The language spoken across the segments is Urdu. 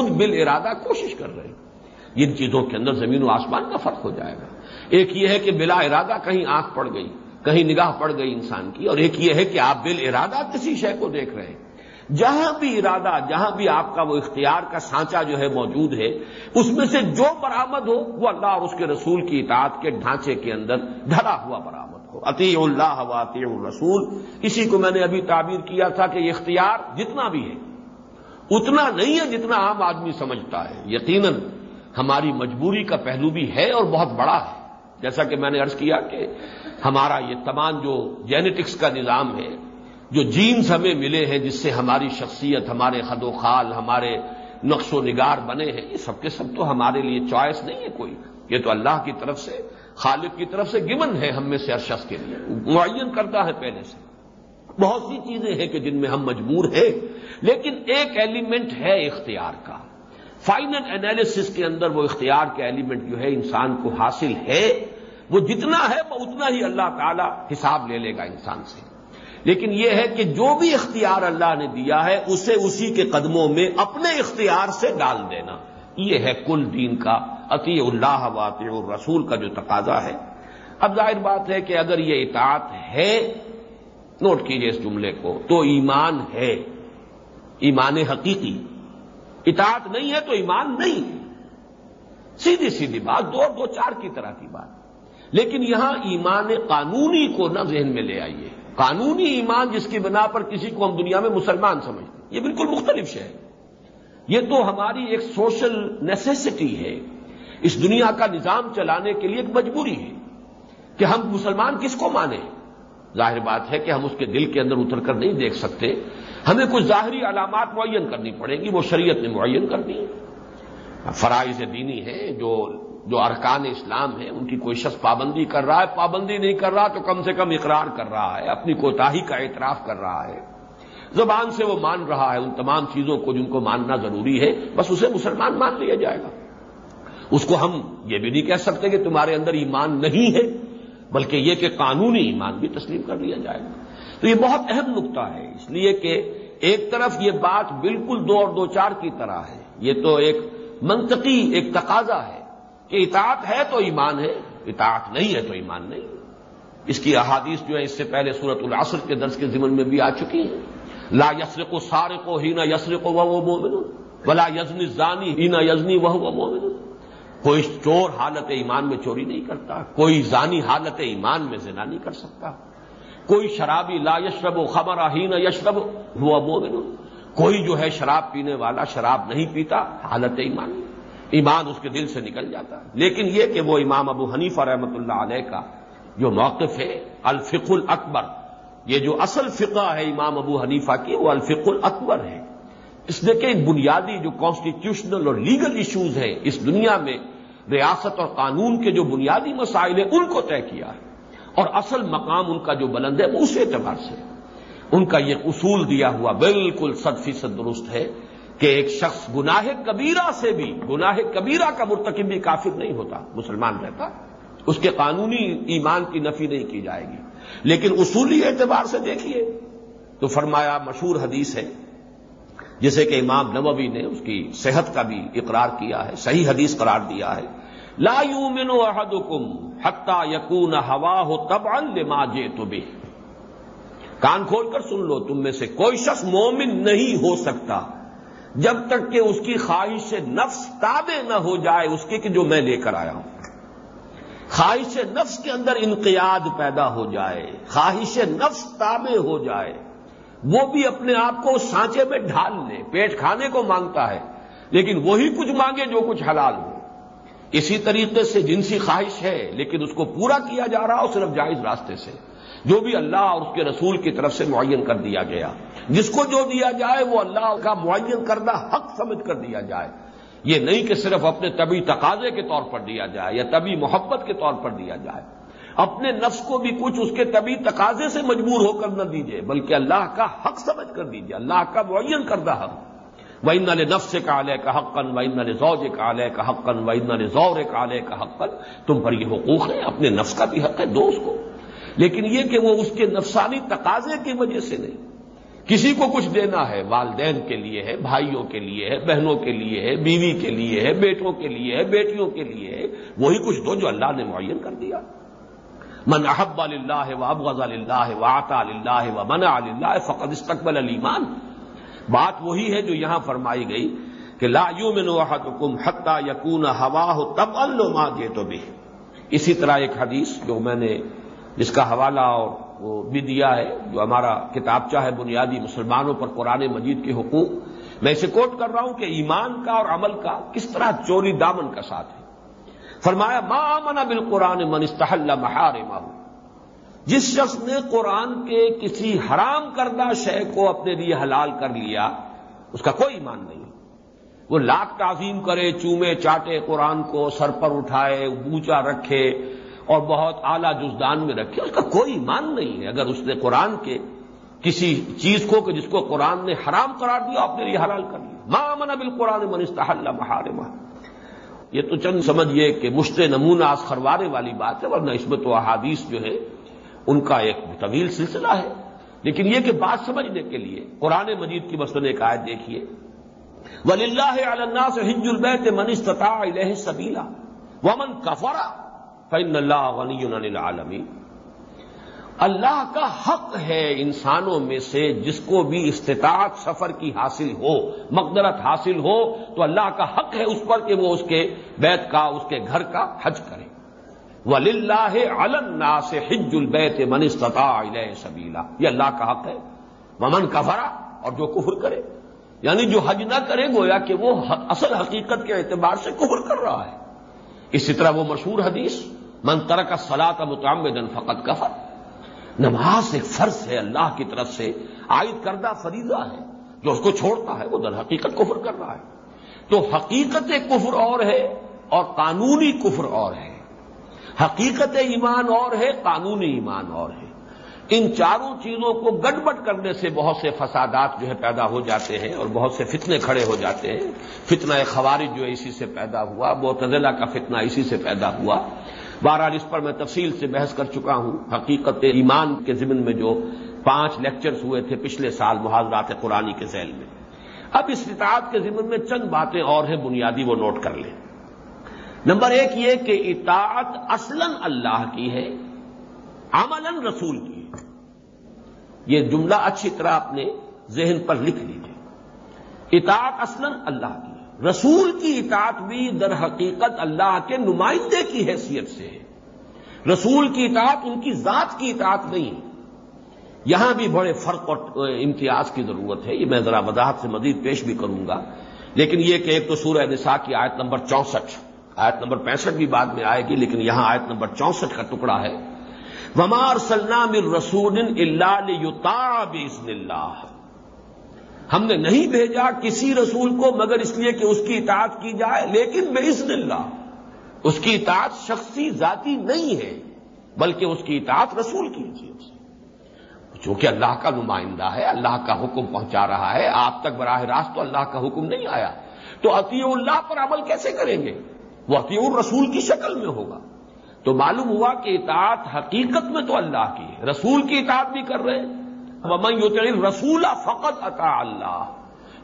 خود بل ارادہ کوشش کر رہے ہیں۔ ان چیزوں کے اندر زمین و آسمان کا فرق ہو جائے گا۔ ایک یہ ہے کہ بلا ارادہ کہیں آنکھ پڑ گئی، کہیں نگاہ پڑ گئی انسان کی، اور ایک یہ ہے کہ آپ بل ارادہ کسی شے کو دیکھ رہے ہیں۔ جہاں بھی ارادہ، جہاں بھی آپ کا وہ اختیار کا سانچہ جو ہے موجود ہے، اس میں سے جو برآمد ہو، وہ اللہ اور اس کے رسول کی اطاعت کے ڈھانچے کے اندر ڈھلا ہوا برآمد ہو۔ عطی اللہ و عطی الرسول۔ اسی کو میں نے ابھی تعبیر کیا تھا کہ یہ اختیار جتنا بھی ہے اتنا نہیں ہے جتنا عام آدمی سمجھتا ہے۔ یقیناً ہماری مجبوری کا پہلو بھی ہے اور بہت بڑا ہے۔ جیسا کہ میں نے ارض کیا کہ ہمارا یہ تمام جو جینیٹکس کا نظام ہے، جو جینز ہمیں ملے ہیں جس سے ہماری شخصیت، ہمارے خد و خال، ہمارے نقش و نگار بنے ہیں، یہ سب کے سب تو ہمارے لیے چوائس نہیں ہے کوئی۔ یہ تو اللہ کی طرف سے، خالق کی طرف سے گمن ہے ہم میں سے ہر شخص کے لیے۔ معین کرتا ہے پہلے سے۔ بہت سی چیزیں ہیں کہ جن میں ہم مجبور ہیں۔ لیکن ایک ایلیمنٹ ہے اختیار کا۔ فائنل اینالسس کے اندر وہ اختیار کا ایلیمنٹ جو ہے انسان کو حاصل ہے۔ وہ جتنا ہے وہ اتنا ہی اللہ تعالی حساب لے لے گا انسان سے۔ لیکن یہ ہے کہ جو بھی اختیار اللہ نے دیا ہے، اسے اسی کے قدموں میں اپنے اختیار سے ڈال دینا۔ یہ ہے کل دین کا عطی اللہ واطع الرسول کا جو تقاضا ہے۔ اب ظاہر بات ہے کہ اگر یہ اطاعت ہے، نوٹ کیجیے اس جملے کو، تو ایمان ہے۔ ایمان حقیقی۔ اطاعت نہیں ہے تو ایمان نہیں۔ ہے سیدھی سیدھی بات، دو دو چار کی طرح کی بات۔ لیکن یہاں ایمان قانونی کو نہ ذہن میں لے آئیے۔ قانونی ایمان جس کی بنا پر کسی کو ہم دنیا میں مسلمان سمجھتے ہیں، یہ بالکل مختلف شے ہے یہ تو ہماری ایک سوشل نیسیسٹی ہے۔ اس دنیا کا نظام چلانے کے لیے ایک مجبوری ہے کہ ہم مسلمان کس کو مانیں؟ ظاہر بات ہے کہ ہم اس کے دل کے اندر اتر کر نہیں دیکھ سکتے۔ ہمیں کچھ ظاہری علامات معین کرنی پڑیں گی، وہ شریعت نے معین کرنی ہے فرائض دینی ہے جو جو ارکان اسلام ہیں، ان کی کوئی شخص پابندی کر رہا ہے، پابندی نہیں کر رہا تو کم سے کم اقرار کر رہا ہے، اپنی کوتاہی کا اعتراف کر رہا ہے۔ زبان سے وہ مان رہا ہے، ان تمام چیزوں کو جن کو ماننا ضروری ہے، بس اسے مسلمان مان لیا جائے گا۔ اس کو ہم یہ بھی نہیں کہہ سکتے کہ تمہارے اندر ایمان نہیں ہے۔ بلکہ یہ کہ قانونی ایمان بھی تسلیم کر لیا جائے گا۔ تو یہ بہت اہم نقطہ ہے۔ اس لیے کہ ایک طرف یہ بات بالکل دو اور دو چار کی طرح ہے۔ یہ تو ایک منطقی ایک تقاضا ہے کہ اطاعت ہے تو ایمان ہے، اطاعت نہیں ہے تو ایمان نہیں۔ اس کی احادیث جو ہے اس سے پہلے صورت العصر کے درس کے ذمن میں بھی آ چکی ہیں۔ لا یسر کو سارے کو ہی نہ یسر کو وہ مومن بلا یزنی زانی ہی نہ یزنی وہ مومن کوئی چور حالت ایمان میں چوری نہیں کرتا، کوئی زانی حالت ایمان میں زنا نہیں کر سکتا۔ کوئی شرابی لا یشرب و خبر ہی نہ یشرب ہوا مومن۔ کوئی جو ہے شراب پینے والا شراب نہیں پیتا، حالت ایمان۔ ایمان اس کے دل سے نکل جاتا۔ ہے لیکن یہ کہ وہ امام ابو حنیفہ رحمۃ اللہ علیہ کا جو موقف ہے الفق الاکبر۔ یہ جو اصل فقہ ہے امام ابو حنیفہ کی، وہ الفق الاکبر ہے۔ اس نے کہ بنیادی جو کانسٹیٹیوشنل اور لیگل ایشوز ہیں اس دنیا میں، ریاست اور قانون کے جو بنیادی مسائل ہیں، ان کو طے کیا ہے۔ اور اصل مقام ان کا جو بلند ہے، وہ اس اعتبار سے ان کا یہ اصول دیا ہوا بالکل صد فیصد درست ہے کہ ایک شخص گناہ کبیرہ سے بھی، گناہ کبیرہ کا مرتکب بھی کافر نہیں ہوتا، مسلمان رہتا۔ اس کے قانونی ایمان کی نفی نہیں کی جائے گی۔ لیکن اصولی اعتبار سے دیکھیے تو فرمایا مشہور حدیث ہے جسے کہ امام نووی نے اس کی صحت کا بھی اقرار کیا ہے، صحیح حدیث قرار دیا ہے۔ لا یومن احدکم حتی یکون ہوا ہو تب لما جے تو کان کھول کر سن لو، تم میں سے کوئی شخص مومن نہیں ہو سکتا۔ جب تک کہ اس کی خواہش نفس تابع نہ ہو جائے، اس کے کہ جو میں لے کر آیا ہوں۔ خواہش نفس کے اندر انقیاد پیدا ہو جائے، خواہش نفس تابع ہو جائے۔ وہ بھی اپنے آپ کو اس سانچے میں ڈھال لے، پیٹ کھانے کو مانگتا ہے، لیکن وہی کچھ مانگے جو کچھ حلال ہو۔ اسی طریقے سے جنسی خواہش ہے، لیکن اس کو پورا کیا جا رہا ہو صرف جائز راستے سے۔ جو بھی اللہ اور اس کے رسول کی طرف سے معین کر دیا گیا۔ جس کو جو دیا جائے، وہ اللہ کا معین کردہ حق سمجھ کر دیا جائے۔ یہ نہیں کہ صرف اپنے طبی تقاضے کے طور پر دیا جائے یا طبی محبت کے طور پر دیا جائے۔ اپنے نفس کو بھی کچھ اس کے طبی تقاضے سے مجبور ہو کر نہ دیجیے بلکہ اللہ کا حق سمجھ کر دیجیے اللہ کا معین کردہ حق۔ وہ نل نفس کا علیہ کا حقن و نل زوج کا علیہ کا حقن و نل زور کا علیہ کا حقن تم پر یہ حقوق ہے اپنے نفس کا بھی حق ہے، دوست کو۔ لیکن یہ کہ وہ اس کے نفسانی تقاضے کی وجہ سے نہیں۔ کسی کو کچھ دینا ہے، والدین کے لیے ہے، بھائیوں کے لیے ہے، بہنوں کے لیے ہے، بیوی کے لیے ہے، بیٹوں کے لیے ہے، بیٹیوں کے لیے ہے، وہی کچھ دو جو اللہ نے معین کر دیا۔ من احب اللہ و ابغض اللہ و آتا اللہ و من اللہ فقط استقبل المان بات وہی ہے جو یہاں فرمائی گئی کہ لا یو من حکم حتہ یقون ہوا ہو تب الما دے تو بھی اسی طرح ایک حدیث جو میں نے جس کا حوالہ اور وہ بھی دیا ہے، جو ہمارا کتابچہ ہے بنیادی مسلمانوں پر قرآن مجید کے حقوق، میں اسے کوٹ کر رہا ہوں کہ ایمان کا اور عمل کا کس طرح چوری دامن کا ساتھ ہے۔ فرمایا مامنا بال قرآن من استحل مہار جس شخص نے قرآن کے کسی حرام کردہ شے کو اپنے لیے حلال کر لیا، اس کا کوئی ایمان نہیں۔ وہ لاکھ تعظیم کرے، چومے، چاٹے قرآن کو، سر پر اٹھائے بوچا رکھے اور بہت اعلی جزدان میں رکھے، اس کا کوئی ایمان نہیں ہے۔ اگر اس نے قرآن کے کسی چیز کو کہ جس کو قرآن نے حرام قرار دیا، اپنے لیے حلال کر لیا۔ ماں من قرآن من استحل بہار یہ تو چند سمجھیے کہ مشت نمونہ آس خروارے والی بات ہے، ورنہ اس میں تو احادیث جو ہے، ان کا ایک طویل سلسلہ ہے۔ لیکن یہ کہ بات سمجھنے کے لیے قرآن مجید کی مثلاً ایک آیت دیکھیے۔ ولی اللہ علیہ سے ہنج البیت من استطاع الہ سبیلا ومن کفرا فن اللہ غنی العالمی اللہ کا حق ہے انسانوں میں سے جس کو بھی استطاعت سفر کی حاصل ہو، مقدرت حاصل ہو، تو اللہ کا حق ہے اس پر کہ وہ اس کے بیت کا، اس کے گھر کا حج کرے۔ ولی اللہ علنا سے حج البیت من استطاع علیہ سبیلا یہ اللہ کا حق ہے۔ ممن کفرا اور جو کفر کرے۔ یعنی جو حج نہ کرے، گویا کہ وہ اصل حقیقت کے اعتبار سے کفر کر رہا ہے۔ اسی طرح وہ مشہور حدیث، من ترک سلا کا متعمدن فقط کفر نماز ایک فرض ہے اللہ کی طرف سے عائد کردہ فریضہ ہے۔ جو اس کو چھوڑتا ہے، وہ در حقیقت کفر کر رہا ہے۔ تو حقیقت کفر اور ہے اور قانونی کفر اور ہے۔ حقیقت ایمان اور ہے، قانونی ایمان اور ہے۔ ان چاروں چیزوں کو گڑبڑ کرنے سے بہت سے فسادات جو ہے پیدا ہو جاتے ہیں اور بہت سے فتنے کھڑے ہو جاتے ہیں۔ فتنہ خوارج جو ہے اسی سے پیدا ہوا بہتلا کا فتنہ اسی سے پیدا ہوا۔ بہرحال اس پر میں تفصیل سے بحث کر چکا ہوں۔ حقیقت ایمان کے ضمن میں جو پانچ لیکچرز ہوئے تھے پچھلے سال محاذرات قرآنی کے ذیل میں۔ اب اس اطاعت کے ضمن میں چند باتیں اور ہیں بنیادی وہ نوٹ کر لیں۔ نمبر ایک یہ کہ اطاعت اصلاً اللہ کی ہے، عملاً رسول کی ہے۔ یہ جملہ اچھی طرح اپنے ذہن پر لکھ لیجیے اطاعت اصلاً اللہ کی رسول کی اطاعت بھی در حقیقت اللہ کے نمائندے کی حیثیت سے ہے۔ رسول کی اطاعت ان کی ذات کی اطاعت نہیں۔ یہاں بھی بڑے فرق اور امتیاز کی ضرورت ہے۔ یہ میں ذرا وضاحت سے مزید پیش بھی کروں گا۔ لیکن یہ کہ ایک تو سورہ نساء کی آیت نمبر چونسٹھ، آیت نمبر پینسٹھ بھی بعد میں آئے گی، لیکن یہاں آیت نمبر چونسٹھ کا ٹکڑا ہے۔ ومار سلام رسول اللہ اللہ ہم نے نہیں بھیجا کسی رسول کو مگر اس لیے کہ اس کی اطاعت کی جائے، لیکن بے اللہ، اس کی اطاعت شخصی ذاتی نہیں ہے، بلکہ اس کی اطاعت رسول کی سے جو کہ اللہ کا نمائندہ ہے، اللہ کا حکم پہنچا رہا ہے، آپ تک براہ راست تو اللہ کا حکم نہیں آیا۔ تو عطی اللہ پر عمل کیسے کریں گے؟ وہ عطی الرسول کی شکل میں ہوگا۔ تو معلوم ہوا کہ اطاعت حقیقت میں تو اللہ کی ہے، رسول کی اطاعت بھی کر رہے ہیں۔ ومن رسول فقط عطا اللہ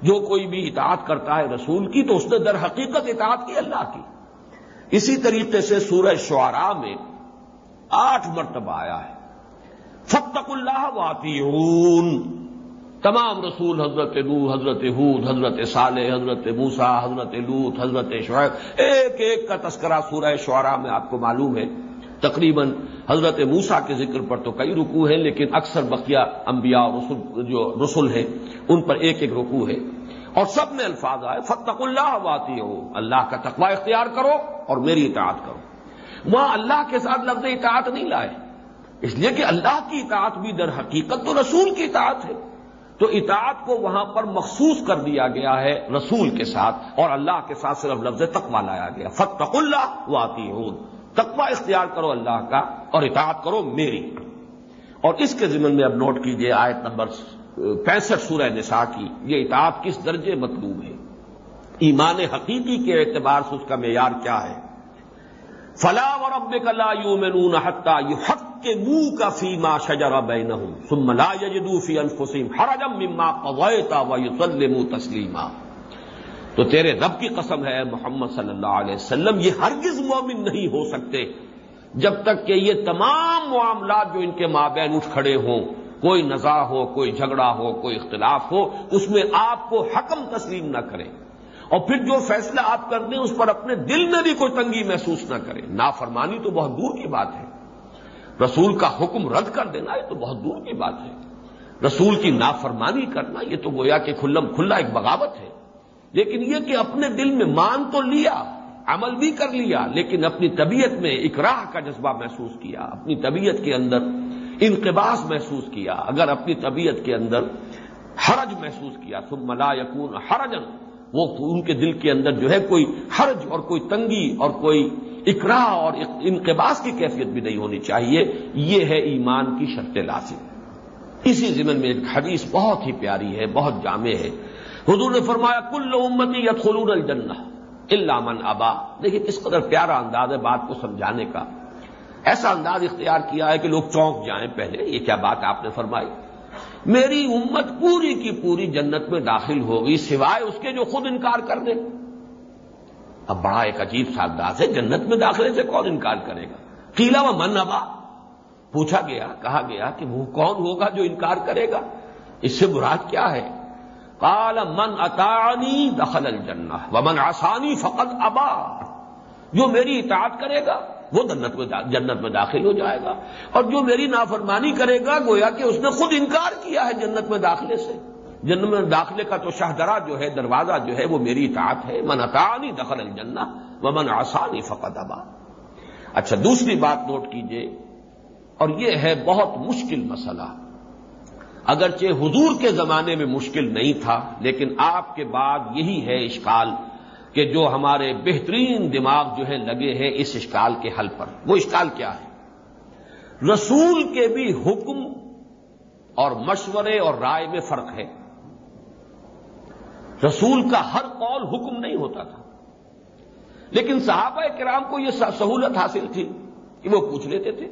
جو کوئی بھی اطاعت کرتا ہے رسول کی، تو اس نے در حقیقت اطاعت کی اللہ کی۔ اسی طریقے سے سورہ شعراء میں آٹھ مرتبہ آیا ہے۔ فتق اللہ واطی تمام رسول حضرت نو حضرت حود حضرت صالح، حضرت موسا حضرت لوت حضرت شعیب، ایک ایک کا تذکرہ سورہ شعراء میں آپ کو معلوم ہے۔ تقریباً حضرت موسا کے ذکر پر تو کئی رکو ہیں، لیکن اکثر بقیہ انبیاء اور رسول جو رسول ہیں، ان پر ایک ایک رکو ہے۔ اور سب میں الفاظ آئے فتق اللہ واتی ہو اللہ کا تقوی اختیار کرو اور میری اطاعت کرو۔ وہاں اللہ کے ساتھ لفظ اطاعت نہیں لائے۔ اس لیے کہ اللہ کی اطاعت بھی در حقیقت تو رسول کی اطاعت ہے۔ تو اطاعت کو وہاں پر مخصوص کر دیا گیا ہے رسول کے ساتھ اور اللہ کے ساتھ صرف لفظ تقوی لایا گیا۔ فتق اللہ واتی تقوی اختیار کرو اللہ کا اور اطاعت کرو میری۔ اور اس کے ذمن میں اب نوٹ کیجیے آیت نمبر پینسٹھ سورہ نساء کی، یہ اطاعت کس درجے مطلوب ہے؟ ایمان حقیقی کے اعتبار سے اس کا معیار کیا ہے؟ فلاح اور اب کلا یو میں نون حتہ یو حق کے منہ کا فیما شجرا بے نہ سملا یجدوفی الفسیم ہرجم مما قویتا و یسلم تسلیما۔ تو تیرے رب کی قسم ہے محمد صلی اللہ علیہ وسلم، یہ ہرگز مومن نہیں ہو سکتے۔ جب تک کہ یہ تمام معاملات جو ان کے مابین اٹھ کھڑے ہوں، کوئی نزا ہو، کوئی جھگڑا ہو، کوئی اختلاف ہو، اس میں آپ کو حکم تسلیم نہ کریں۔ اور پھر جو فیصلہ آپ کر دیں اس پر اپنے دل میں بھی کوئی تنگی محسوس نہ کریں۔ نافرمانی تو بہت دور کی بات ہے۔ رسول کا حکم رد کر دینا، یہ تو بہت دور کی بات ہے۔ رسول کی نافرمانی کرنا، یہ تو گویا کہ کھلم کھلا ایک بغاوت ہے۔ لیکن یہ کہ اپنے دل میں مان تو لیا، عمل بھی کر لیا، لیکن اپنی طبیعت میں اکراہ کا جذبہ محسوس کیا، اپنی طبیعت کے اندر انقباس محسوس کیا، اگر اپنی طبیعت کے اندر حرج محسوس کیا، ثم ملا یقون حرجن وہ ان کے دل کے اندر جو ہے کوئی حرج اور کوئی تنگی اور کوئی اقرا اور انقباس کی کیفیت بھی نہیں ہونی چاہیے، یہ ہے ایمان کی شرط لازم۔ اسی ضمن میں ایک حدیث بہت ہی پیاری ہے، بہت جامع ہے۔ حضور نے فرمایا، کل امتی یا خلون الجنہ اللہ من ابا۔ دیکھیے کس قدر پیارا انداز ہے بات کو سمجھانے کا۔ ایسا انداز اختیار کیا ہے کہ لوگ چونک جائیں پہلے، یہ کیا بات آپ نے فرمائی۔ میری امت پوری کی پوری جنت میں داخل ہوگی سوائے اس کے جو خود انکار کر دے۔ اب بڑا ایک عجیب سا انداز ہے، جنت میں داخلے سے کون انکار کرے گا؟ قیلا و من ابا۔ پوچھا گیا، کہا گیا کہ وہ کون ہوگا جو انکار کرے گا؟ اس سے مراد کیا ہے؟ کال من اطانی دخل الجنہ و من آسانی فقط ابا جو میری اطاعت کرے گا وہ جنت میں جنت میں داخل ہو جائے گا اور جو میری نافرمانی کرے گا گویا کہ اس نے خود انکار کیا ہے جنت میں داخلے سے جنت میں داخلے کا تو شاہدرا جو ہے دروازہ جو ہے وہ میری اطاعت ہے من اطانی دخل الجنہ و من آسانی فقط ابا اچھا دوسری بات نوٹ کیجیے اور یہ ہے بہت مشکل مسئلہ اگرچہ حضور کے زمانے میں مشکل نہیں تھا، لیکن آپ کے بعد یہی ہے اشکال کہ جو ہمارے بہترین دماغ جو ہے لگے ہیں اس اشکال کے حل پر۔ وہ اشکال کیا ہے؟ رسول کے بھی حکم اور مشورے اور رائے میں فرق ہے۔ رسول کا ہر قول حکم نہیں ہوتا تھا۔ لیکن صحابہ کرام کو یہ سہولت حاصل تھی کہ وہ پوچھ لیتے تھے،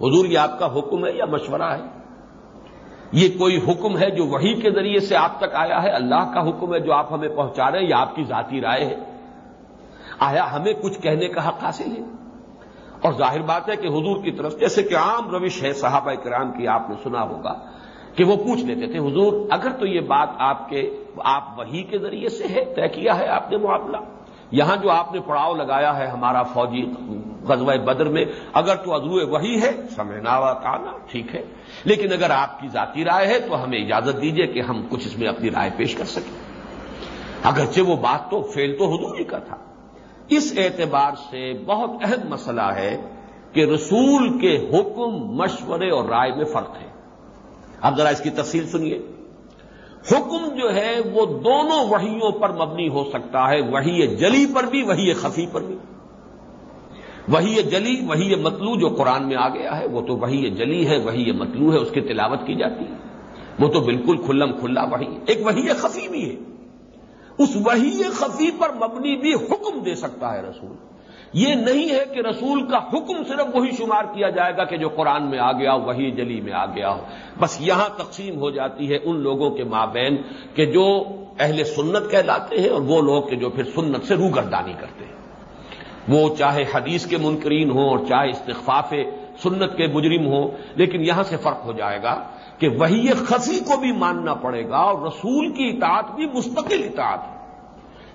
حضور یہ آپ کا حکم ہے یا مشورہ ہے؟ یہ کوئی حکم ہے جو وہی کے ذریعے سے آپ تک آیا ہے؟ اللہ کا حکم ہے جو آپ ہمیں پہنچا رہے ہیں یا آپ کی ذاتی رائے ہے۔ آیا ہمیں کچھ کہنے کا حق حاصل ہے؟ اور ظاہر بات ہے کہ حضور کی طرف، جیسے کہ عام روش ہے صحابہ کرام کی، آپ نے سنا ہوگا کہ وہ پوچھ لیتے تھے، حضور، اگر تو یہ بات آپ کے، آپ وہی کے ذریعے سے ہے، طے کیا ہے آپ نے معاملہ؟ یہاں جو آپ نے پڑاؤ لگایا ہے ہمارا فوجی غزوہ بدر میں، اگر تو ادرو وہی ہے، سمجھنا ہوا کہنا ٹھیک ہے۔ لیکن اگر آپ کی ذاتی رائے ہے تو ہمیں اجازت دیجیے کہ ہم کچھ اس میں اپنی رائے پیش کر سکیں۔ اگرچہ وہ بات تو فیل تو حضور ہی کا تھا۔ اس اعتبار سے بہت اہم مسئلہ ہے کہ رسول کے حکم، مشورے اور رائے میں فرق ہے۔ اب ذرا اس کی تفصیل سنیے۔ حکم جو ہے وہ دونوں وحیوں پر مبنی ہو سکتا ہے وہی جلی پر بھی وہی خفی پر بھی۔ وہی جلی، وہی متلو جو قرآن میں آ گیا ہے، وہ تو وہی جلی ہے، وہی متلو ہے، اس کی تلاوت کی جاتی ہے۔ وہ تو بالکل کھلم کھلا وہی ایک وہی خفی بھی ہے۔ اس وہی خفی پر مبنی بھی حکم دے سکتا ہے رسول۔ یہ نہیں ہے کہ رسول کا حکم صرف وہی شمار کیا جائے گا کہ جو قرآن میں آ گیا، وہی جلی میں آ گیا ہو۔ بس یہاں تقسیم ہو جاتی ہے ان لوگوں کے مابین کہ جو اہل سنت کہلاتے ہیں اور وہ لوگ کہ جو پھر سنت سے روگردانی کرتے ہیں۔ وہ چاہے حدیث کے منکرین ہوں اور چاہے استخفاف سنت کے مجرم ہوں، لیکن یہاں سے فرق ہو جائے گا کہ وہی خفی کو بھی ماننا پڑے گا اور رسول کی اطاعت بھی مستقل اطاعت ہے۔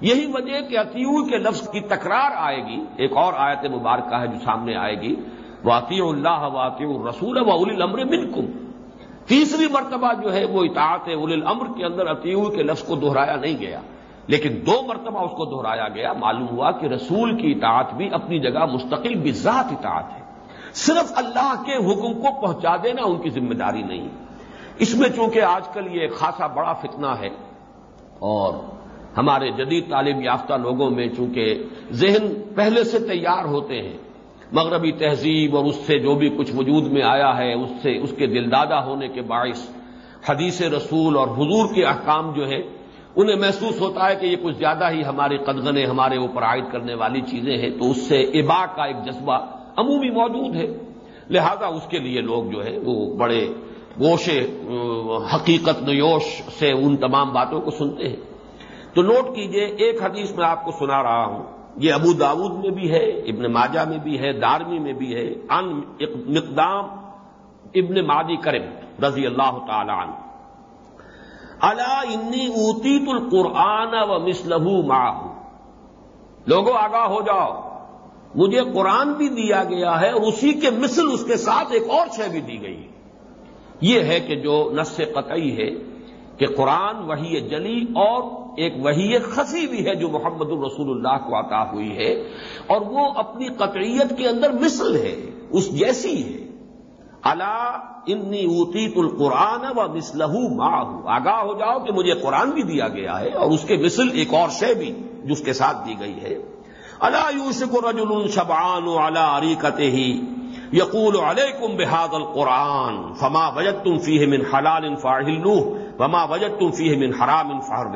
یہی وجہ کہ عطیو کے لفظ کی تکرار آئے گی۔ ایک اور آیت مبارکہ ہے جو سامنے آئے گی۔ وہ عطی اللہ واطی الرسول و اول الامر منکم تیسری مرتبہ جو ہے وہ اطاعت اول الامر کے اندر عطیو کے لفظ کو دہرایا نہیں گیا۔ لیکن دو مرتبہ اس کو دہرایا گیا، معلوم ہوا کہ رسول کی اطاعت بھی اپنی جگہ مستقل بذات اطاعت ہے۔ صرف اللہ کے حکم کو پہنچا دینا ان کی ذمہ داری نہیں۔ اس میں چونکہ آج کل یہ خاصا بڑا فتنہ ہے اور ہمارے جدید تعلیم یافتہ لوگوں میں چونکہ ذہن پہلے سے تیار ہوتے ہیں، مغربی تہذیب اور اس سے جو بھی کچھ وجود میں آیا ہے، اس سے اس کے دلدادہ ہونے کے باعث حدیث رسول اور حضور کے احکام جو ہے انہیں محسوس ہوتا ہے کہ یہ کچھ زیادہ ہی ہمارے قدغنے، ہمارے اوپر عائد کرنے والی چیزیں ہیں، تو اس سے ابا کا ایک جذبہ عمومی موجود ہے۔ لہذا اس کے لیے لوگ جو ہے وہ بڑے گوشے حقیقت نیوش سے ان تمام باتوں کو سنتے ہیں۔ تو نوٹ کیجیے، ایک حدیث میں آپ کو سنا رہا ہوں۔ یہ ابو داود میں بھی ہے، ابن ماجہ میں بھی ہے، دارمی میں بھی ہے ان مقدام ابن مادی کرم رضی اللہ تعالی عنہ۔ اللہ انی اوتیت القرآن و مسلح ماہ لوگوں آگاہ ہو جاؤ۔ مجھے قرآن بھی دیا گیا ہے اور اسی کے مثل اس کے ساتھ ایک اور شے بھی دی گئی یہ ہے کہ جو نس قطعی ہے کہ قرآن وہی جلی اور ایک وہی خسی بھی ہے جو محمد الرسول اللہ کو عطا ہوئی ہے اور وہ اپنی قطعیت کے اندر مثل ہے، اس جیسی ہے۔ اللہ انی اوتیت القرآن و مسلح ماہ آگاہ ہو جاؤ کہ مجھے قرآن بھی دیا گیا ہے اور اس کے مثل ایک اور شے بھی جس کے ساتھ دی گئی ہے۔ اللہ یوسف رجل شبان اعلی عریقت ہی یقول علیکم بحاد القرآن فما وجد تم فی من حلال فاہل وما وجد تم فی من حرام فہر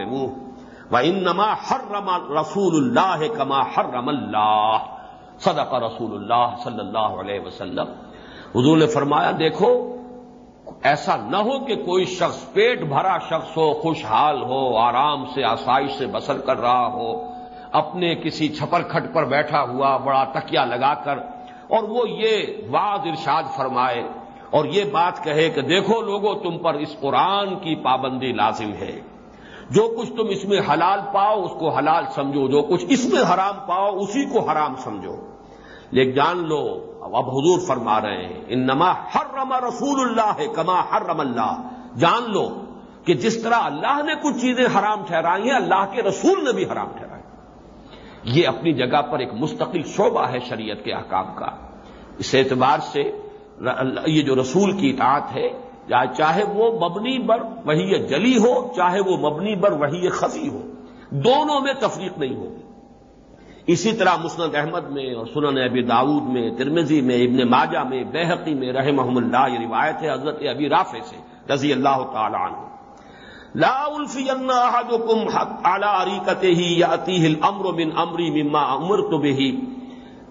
و انما حرم رسول اللہ کما حرم اللہ صدق رسول اللہ صلی اللہ علیہ وسلم۔ حضور نے فرمایا، دیکھو، ایسا نہ ہو کہ کوئی شخص پیٹ بھرا شخص ہو، خوشحال ہو، آرام سے، آسائش سے بسر کر رہا ہو، اپنے کسی چھپر کھٹ پر بیٹھا ہوا، بڑا تکیا لگا کر، اور وہ یہ واض ارشاد فرمائے، اور یہ بات کہے کہ دیکھو لوگوں، تم پر اس قرآن کی پابندی لازم ہے۔ جو کچھ تم اس میں حلال پاؤ، اس کو حلال سمجھو، جو کچھ اس میں حرام پاؤ، اسی کو حرام سمجھو۔ لیکن جان لو۔ اب حضور فرما رہے ہیں ان نما ہر رما رسول اللہ ہے کما ہر رم اللہ۔ جان لو کہ جس طرح اللہ نے کچھ چیزیں حرام ٹھہرائی ہیں، اللہ کے رسول نے بھی حرام ٹھہرائی یہ اپنی جگہ پر ایک مستقل شعبہ ہے شریعت کے احکام کا۔ اس اعتبار سے یہ جو رسول کی اطاعت ہے چاہے وہ مبنی بر وہی جلی ہو، چاہے وہ مبنی بر وہی خفی ہو، دونوں میں تفریق نہیں ہوگی۔ اسی طرح مسند احمد میں اور سنن ابی داود میں ترمزی میں، ابن ماجہ میں بحقی میں رحم اللہ، یہ روایت ہے حضرت ابی رافع سے رضی اللہ تعالی عنہ۔ لا الفی احدکم اعلی عریقت ہی یا ہل امری مما امر تو بھی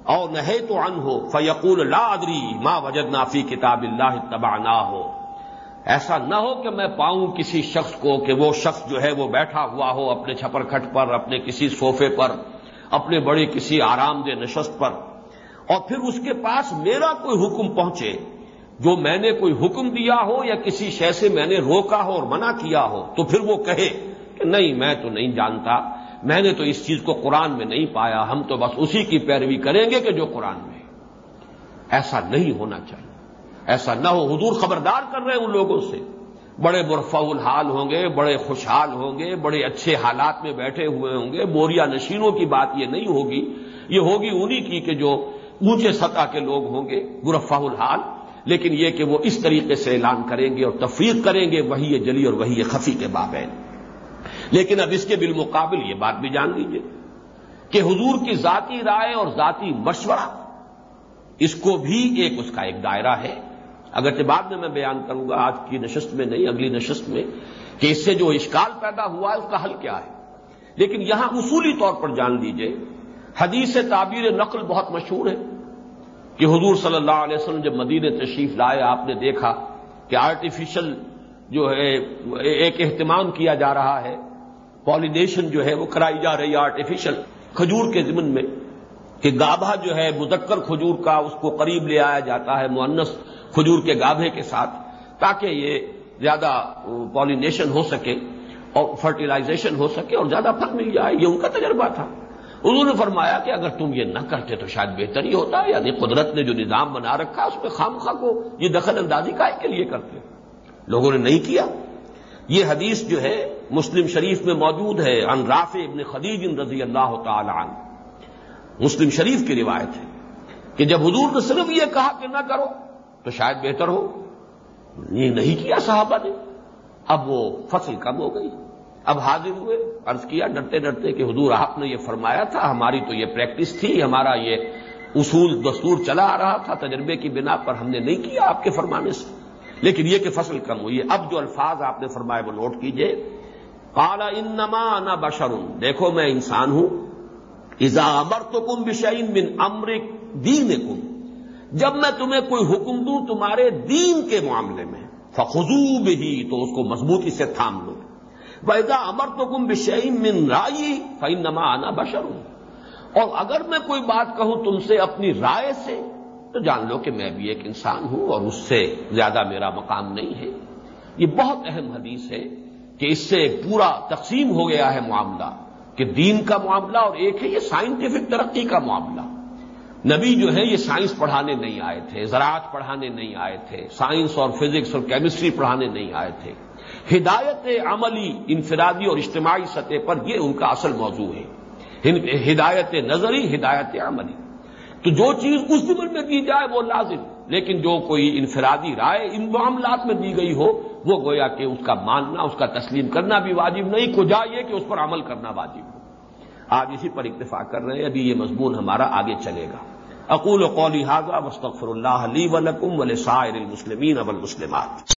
اور نہ تو ان ہو فیقول لا ادری ماں وجد نافی کتاب اللہ تباہ ہو ایسا نہ ہو کہ میں پاؤں کسی شخص کو کہ وہ شخص جو ہے وہ بیٹھا ہوا ہو اپنے چھپر کھٹ پر، اپنے کسی صوفے پر اپنے بڑے کسی آرام دہ نشست پر۔ اور پھر اس کے پاس میرا کوئی حکم پہنچے، جو میں نے کوئی حکم دیا ہو یا کسی شے سے میں نے روکا ہو اور منع کیا ہو، تو پھر وہ کہے کہ نہیں، میں تو نہیں جانتا، میں نے تو اس چیز کو قرآن میں نہیں پایا، ہم تو بس اسی کی پیروی کریں گے کہ جو قرآن میں۔ ایسا نہیں ہونا چاہیے، ایسا نہ ہو۔ حضور خبردار کر رہے ہیں ان لوگوں سے۔ بڑے برفا الحال ہوں گے، بڑے خوشحال ہوں گے، بڑے اچھے حالات میں بیٹھے ہوئے ہوں گے۔ بوریا نشینوں کی بات یہ نہیں ہوگی، یہ ہوگی انہی کی کہ جو اونچے سطح کے لوگ ہوں گے برفا الحال لیکن یہ کہ وہ اس طریقے سے اعلان کریں گے اور تفریق کریں گے، وہی جلی اور وہی خفی کے بابین۔ لیکن اب اس کے بالمقابل یہ بات بھی جان لیجیے کہ حضور کی ذاتی رائے اور ذاتی مشورہ، اس کو بھی ایک اس کا ایک دائرہ ہے۔ اگرچہ بعد میں میں بیان کروں گا آج کی نشست میں نہیں، اگلی نشست میں، کہ اس سے جو اشکال پیدا ہوا ہے، اس کا حل کیا ہے؟ لیکن یہاں اصولی طور پر جان لیجیے حدیث تعبیر نقل بہت مشہور ہے کہ حضور صلی اللہ علیہ وسلم جب مدینہ تشریف لائے، آپ نے دیکھا کہ آرٹیفیشل جو ہے، ایک اہتمام کیا جا رہا ہے پالینیشن جو ہے، وہ کرائی جا رہی ہے آرٹیفیشل کھجور کے ضمن میں۔ کہ گابھا جو ہے مذکر کھجور کا اس کو قریب لے آیا جاتا ہے معنس کھجور کے گابھے کے ساتھ تاکہ یہ زیادہ پالینیشن ہو سکے اور فرٹیلائزیشن ہو سکے اور زیادہ پھل مل جائے، یہ ان کا تجربہ تھا۔ انہوں نے فرمایا کہ اگر تم یہ نہ کرتے تو شاید بہتر ہی ہوتا یعنی قدرت نے جو نظام بنا رکھا، اس میں خام خواہ کو یہ دخل اندازی کا کے لیے کرتے۔ لوگوں نے نہیں کیا۔ یہ حدیث جو ہے مسلم شریف میں موجود ہے ان راف ابن خدیج ان رضی اللہ تعالی عنہ۔ مسلم شریف کی روایت ہے کہ جب حضور نے صرف یہ کہا کہ نہ کرو تو شاید بہتر ہو۔ یہ نہیں کیا صحابہ نے۔ اب وہ فصل کم ہو گئی۔ اب حاضر ہوئے۔ عرض کیا ڈرتے ڈرتے کہ حضور آپ نے یہ فرمایا تھا، ہماری تو یہ پریکٹس تھی، ہمارا یہ اصول دستور چلا آ رہا تھا، تجربے کی بنا پر ہم نے نہیں کیا آپ کے فرمانے سے۔ لیکن یہ کہ فصل کم ہوئی۔ ہے اب جو الفاظ آپ نے فرمائے وہ نوٹ کیجیے۔ کالا انما نہ بشرون دیکھو میں انسان ہوں۔ ایزا امر تو کم بشعین بن امرک دین کم جب میں تمہیں کوئی حکم دوں تمہارے دین کے معاملے میں فخوب ہی تو اس کو مضبوطی سے تھام لو۔ ویدا امر تو کم بشعین من رائی فعین نما آنا بشر۔ ہوں اور اگر میں کوئی بات کہوں تم سے اپنی رائے سے، تو جان لو کہ میں بھی ایک انسان ہوں اور اس سے زیادہ میرا مقام نہیں ہے۔ یہ بہت اہم حدیث ہے کہ اس سے پورا تقسیم ہو گیا ہے معاملہ۔ کہ دین کا معاملہ اور ایک ہے یہ سائنٹیفک ترقی کا معاملہ۔ نبی جو ہے یہ سائنس پڑھانے نہیں آئے تھے، زراعت پڑھانے نہیں آئے تھے سائنس اور فزکس اور کیمسٹری پڑھانے نہیں آئے تھے۔ ہدایت عملی، انفرادی اور اجتماعی سطح پر یہ ان کا اصل موضوع ہے۔ ہدایت نظری، ہدایت عملی۔ تو جو چیز اس زمن میں دی جائے وہ لازم، لیکن جو کوئی انفرادی رائے ان معاملات میں دی گئی ہو وہ گویا کہ اس کا ماننا، اس کا تسلیم کرنا بھی واجب نہیں، کو یہ کہ اس پر عمل کرنا واجب ہو۔ آج اسی پر اتفاق کر رہے ہیں، ابھی یہ مضمون ہمارا آگے چلے گا۔ اقول و قولی حاضہ مستقفر اللہ علی ولکم ولسائر المسلمین اب المسلمات